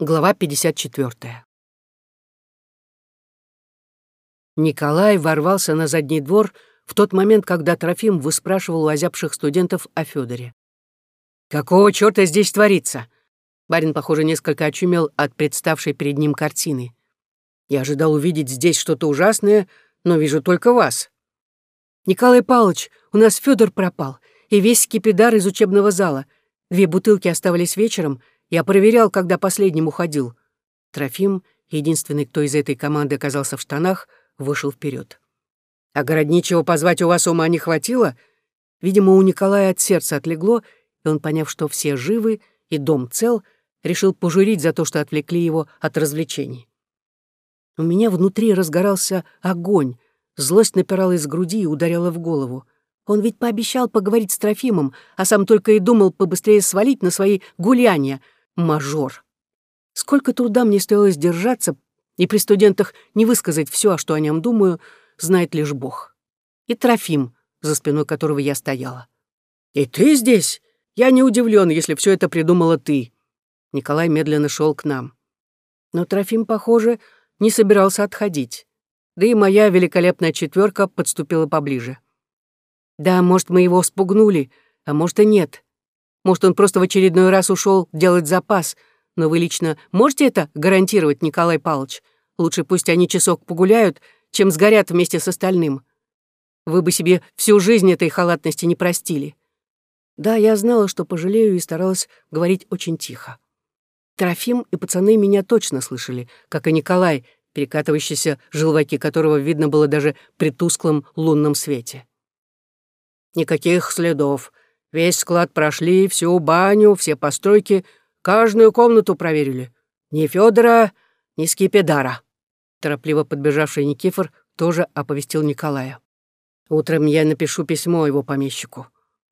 Глава 54. Николай ворвался на задний двор в тот момент, когда Трофим выспрашивал у озябших студентов о Федоре. «Какого черта здесь творится?» Барин, похоже, несколько очумел от представшей перед ним картины. «Я ожидал увидеть здесь что-то ужасное, но вижу только вас». «Николай Павлович, у нас Федор пропал, и весь скипидар из учебного зала. Две бутылки оставались вечером — я проверял, когда последним уходил. Трофим, единственный, кто из этой команды оказался в штанах, вышел вперед. А городничего позвать у вас ума не хватило? Видимо, у Николая от сердца отлегло, и он, поняв, что все живы и дом цел, решил пожурить за то, что отвлекли его от развлечений. У меня внутри разгорался огонь, злость напирала из груди и ударяла в голову. Он ведь пообещал поговорить с Трофимом, а сам только и думал побыстрее свалить на свои гулянья — мажор. Сколько труда мне стоило сдержаться и при студентах не высказать все, что о нем думаю, знает лишь Бог. И Трофим, за спиной которого я стояла. «И ты здесь? Я не удивлен, если все это придумала ты». Николай медленно шел к нам. Но Трофим, похоже, не собирался отходить. Да и моя великолепная четверка подступила поближе. Да, может, мы его спугнули, а может и нет. Может, он просто в очередной раз ушел делать запас. Но вы лично можете это гарантировать, Николай Павлович? Лучше пусть они часок погуляют, чем сгорят вместе с остальным. Вы бы себе всю жизнь этой халатности не простили. Да, я знала, что пожалею, и старалась говорить очень тихо. Трофим и пацаны меня точно слышали, как и Николай, перекатывающийся, желваки которого видно было даже при тусклом лунном свете. «Никаких следов», Весь склад прошли, всю баню, все постройки, каждую комнату проверили. Ни Федора, ни Скипидара. Торопливо подбежавший Никифор тоже оповестил Николая. Утром я напишу письмо его помещику.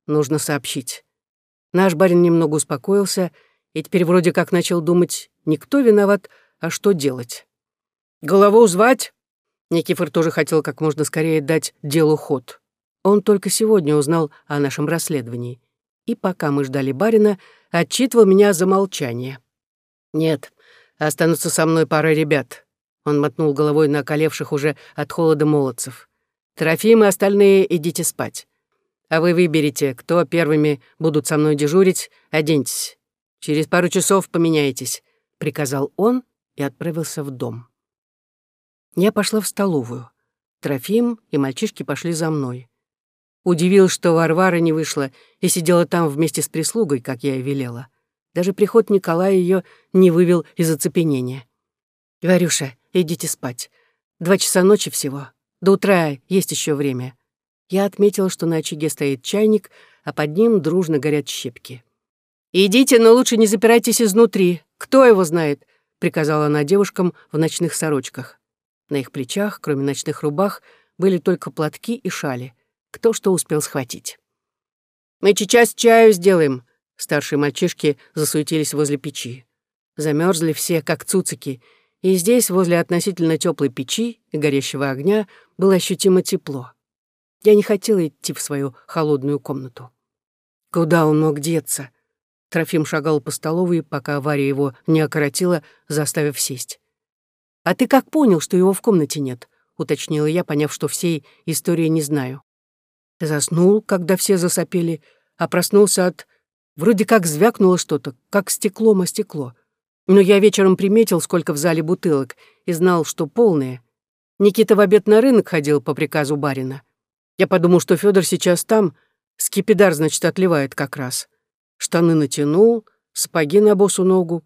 Нужно сообщить. Наш барин немного успокоился и теперь вроде как начал думать, не кто виноват, а что делать. «Голову звать?» Никифор тоже хотел как можно скорее дать делу ход. Он только сегодня узнал о нашем расследовании. И пока мы ждали барина, отчитывал меня за молчание. «Нет, останутся со мной пара ребят». Он мотнул головой на околевших уже от холода молодцев. «Трофим и остальные идите спать. А вы выберите, кто первыми будут со мной дежурить, оденьтесь. Через пару часов поменяетесь», — приказал он и отправился в дом. Я пошла в столовую. Трофим и мальчишки пошли за мной. Удивил, что Варвара не вышла и сидела там вместе с прислугой, как я и велела. Даже приход Николая ее не вывел из оцепенения. «Варюша, идите спать. Два часа ночи всего. До утра есть еще время». Я отметила, что на очаге стоит чайник, а под ним дружно горят щепки. «Идите, но лучше не запирайтесь изнутри. Кто его знает?» — приказала она девушкам в ночных сорочках. На их плечах, кроме ночных рубах, были только платки и шали кто что успел схватить. «Мы сейчас чаю сделаем», — старшие мальчишки засуетились возле печи. Замерзли все, как цуцики, и здесь, возле относительно теплой печи и горящего огня, было ощутимо тепло. Я не хотела идти в свою холодную комнату. Куда он мог деться? Трофим шагал по столовой, пока Варя его не окоротила, заставив сесть. «А ты как понял, что его в комнате нет?» — уточнила я, поняв, что всей истории не знаю. Заснул, когда все засопели, а проснулся от... Вроде как звякнуло что-то, как стеклом о стекло. Но я вечером приметил, сколько в зале бутылок, и знал, что полные. Никита в обед на рынок ходил по приказу барина. Я подумал, что Федор сейчас там, скипидар, значит, отливает как раз. Штаны натянул, сапоги на босу ногу.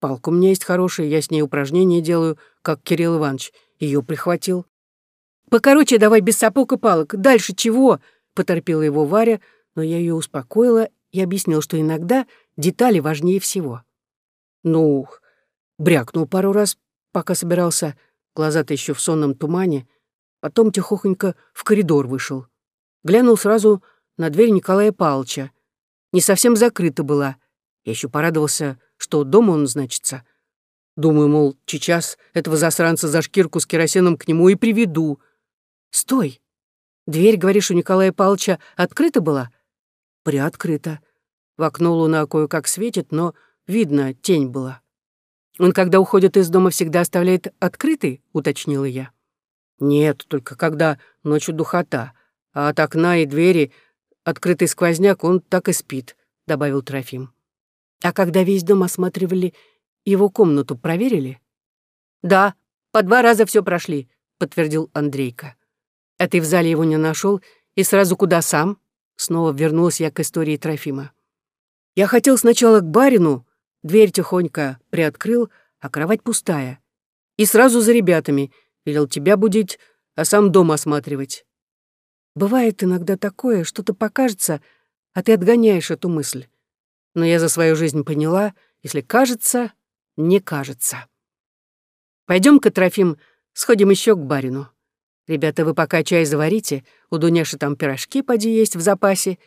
Палка у меня есть хорошая, я с ней упражнения делаю, как Кирилл Иванович. Ее прихватил. «Покороче давай без сапог и палок. Дальше чего?» — поторпела его Варя, но я ее успокоила и объяснила, что иногда детали важнее всего. Ну, брякнул пару раз, пока собирался, глаза-то еще в сонном тумане, потом тихохонько в коридор вышел. Глянул сразу на дверь Николая Павловича. Не совсем закрыта была. Я еще порадовался, что дома он значится. Думаю, мол, сейчас этого засранца за шкирку с керосином к нему и приведу — «Стой! Дверь, говоришь, у Николая Павловича открыта была?» «Приоткрыта. В окно луна кое-как светит, но видно, тень была». Он, когда уходит из дома, всегда оставляет открытый, уточнила я. Нет, только когда ночью духота, а от окна и двери открытый сквозняк, он так и спит, добавил Трофим. А когда весь дом осматривали, его комнату проверили? Да, по два раза все прошли, подтвердил Андрейка. А ты в зале его не нашел и сразу куда сам? Снова вернулась я к истории Трофима. Я хотел сначала к барину, дверь тихонько приоткрыл, а кровать пустая. И сразу за ребятами, велел тебя будить, а сам дом осматривать. Бывает иногда такое, что-то покажется, а ты отгоняешь эту мысль. Но я за свою жизнь поняла, если кажется, не кажется. Пойдем-ка, Трофим, сходим еще к барину. Ребята, вы пока чай заварите, у Дуняши там пирожки поди есть в запасе.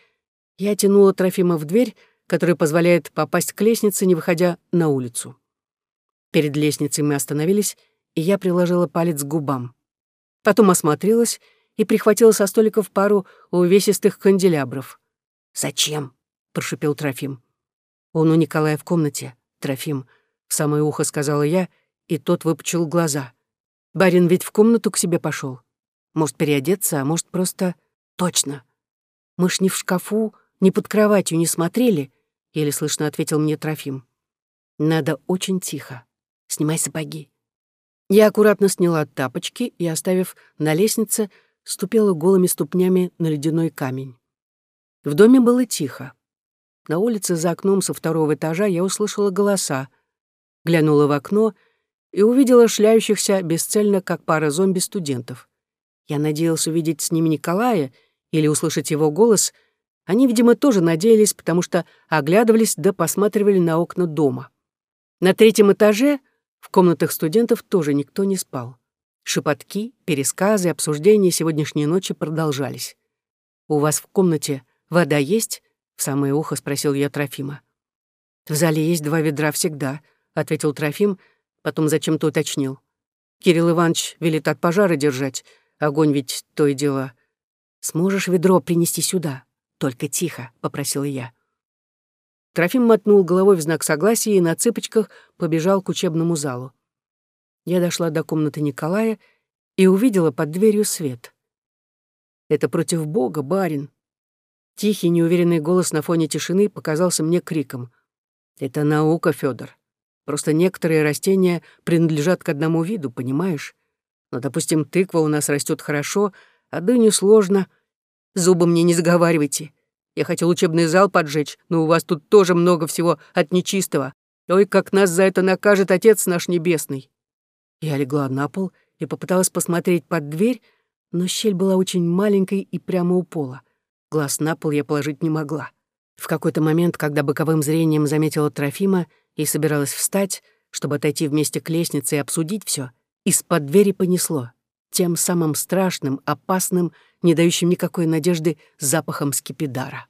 Я тянула Трофима в дверь, которая позволяет попасть к лестнице, не выходя на улицу. Перед лестницей мы остановились, и я приложила палец к губам. Потом осмотрелась и прихватила со столиков пару увесистых канделябров. «Зачем?» — прошипел Трофим. «Он у Николая в комнате, Трофим», — в самое ухо сказала я, и тот выпучил глаза. «Барин ведь в комнату к себе пошел. Может, переодеться, а может, просто... Точно. Мы ж не в шкафу, ни под кроватью не смотрели», — еле слышно ответил мне Трофим. «Надо очень тихо. Снимай сапоги». Я аккуратно сняла тапочки и, оставив на лестнице, ступила голыми ступнями на ледяной камень. В доме было тихо. На улице за окном со второго этажа я услышала голоса, глянула в окно и увидела шляющихся бесцельно, как пара зомби-студентов. Я надеялся увидеть с ними Николая или услышать его голос. Они, видимо, тоже надеялись, потому что оглядывались да посматривали на окна дома. На третьем этаже в комнатах студентов тоже никто не спал. Шепотки, пересказы, обсуждения сегодняшней ночи продолжались. «У вас в комнате вода есть?» — в самое ухо спросил я Трофима. «В зале есть два ведра всегда», — ответил Трофим, потом зачем-то уточнил. «Кирилл Иванович велит от пожара держать. Огонь ведь то и дело. Сможешь ведро принести сюда? Только тихо», — попросила я. Трофим мотнул головой в знак согласия и на цыпочках побежал к учебному залу. Я дошла до комнаты Николая и увидела под дверью свет. «Это против Бога, барин!» Тихий, неуверенный голос на фоне тишины показался мне криком. «Это наука, Федор. Просто некоторые растения принадлежат к одному виду, понимаешь? Но, допустим, тыква у нас растет хорошо, а дыню сложно. Зубы мне не заговаривайте. Я хотел учебный зал поджечь, но у вас тут тоже много всего от нечистого. Ой, как нас за это накажет Отец наш Небесный. Я легла на пол и попыталась посмотреть под дверь, но щель была очень маленькой и прямо у пола. Глаз на пол я положить не могла. В какой-то момент, когда боковым зрением заметила Трофима и собиралась встать, чтобы отойти вместе к лестнице и обсудить все, из-под двери понесло. Тем самым страшным, опасным, не дающим никакой надежды запахом скипидара.